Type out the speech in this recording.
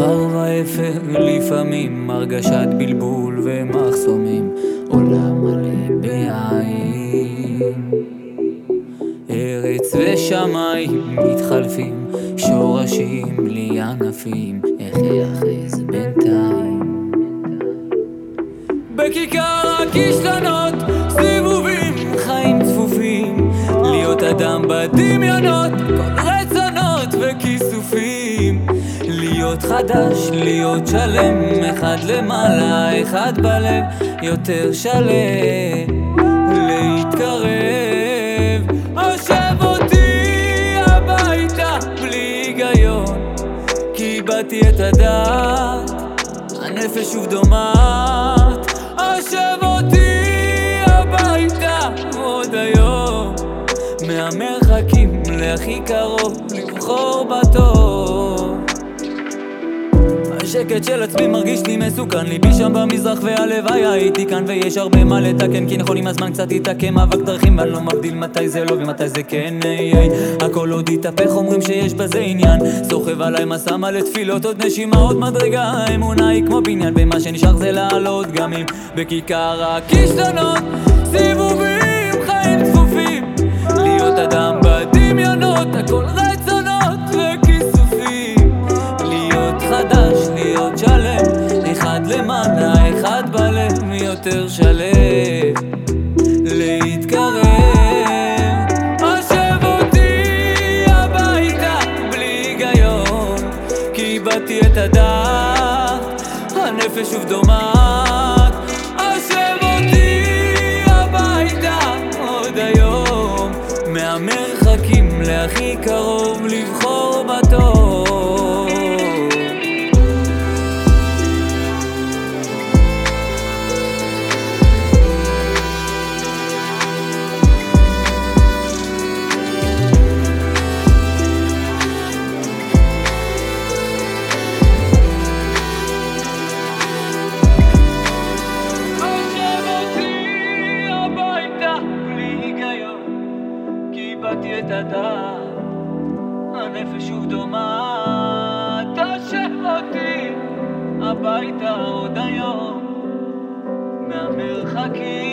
להפך, לפעמים הרגשת בלבול ומחסומים, עולם מלא בעין. ארץ ושמיים מתחלפים, שורשים בלי ענפים, איך יאחז בינתיים? בכיכר הכישלונות, סיבובים, חיים צפופים, להיות אדם בדמיונות, כל רצונות וכיסופים, להיות חדש, להיות שלם, אחד למעלה, אחד בלב, יותר שלם, להתקרב. הושב אותי הביתה בלי היגיון, כי איבדתי את הדעת, הנפש שוב דומעת. הושב אותי הביתה עוד היום, מהמרחקים להכי קרוב, לבחור בטוב. השקט של עצמי מרגיש לי מסוכן. ליבי שם במזרח והלוואי הייתי כאן ויש הרבה מה לתקן כי נכון עם הזמן קצת יתעקם מאבק דרכים ואני לא מבדיל מתי זה לא ומתי זה כן איי איי. הכל עוד יתהפך אומרים שיש בזה עניין. סוחב עליי מסע מלא תפילות עוד נשימה עוד מדרגה. האמונה היא כמו בניין ומה שנשאר זה לעלות גם אם בכיכר הכישלונות סיבובים חיים צפופים. להיות אדם אחד למעלה אחד בלב יותר שלם להתקרב? הושב אותי הביתה בלי היגיון כי איבדתי את הדעת הנפש שוב דומעת הושב אותי הביתה עוד היום מהמרחקים להכי קרוב לבחור בטוב כי איבדתי את הדעת הנפש שוב דומעת תשב אותי הביתה עוד היום מהמרחקים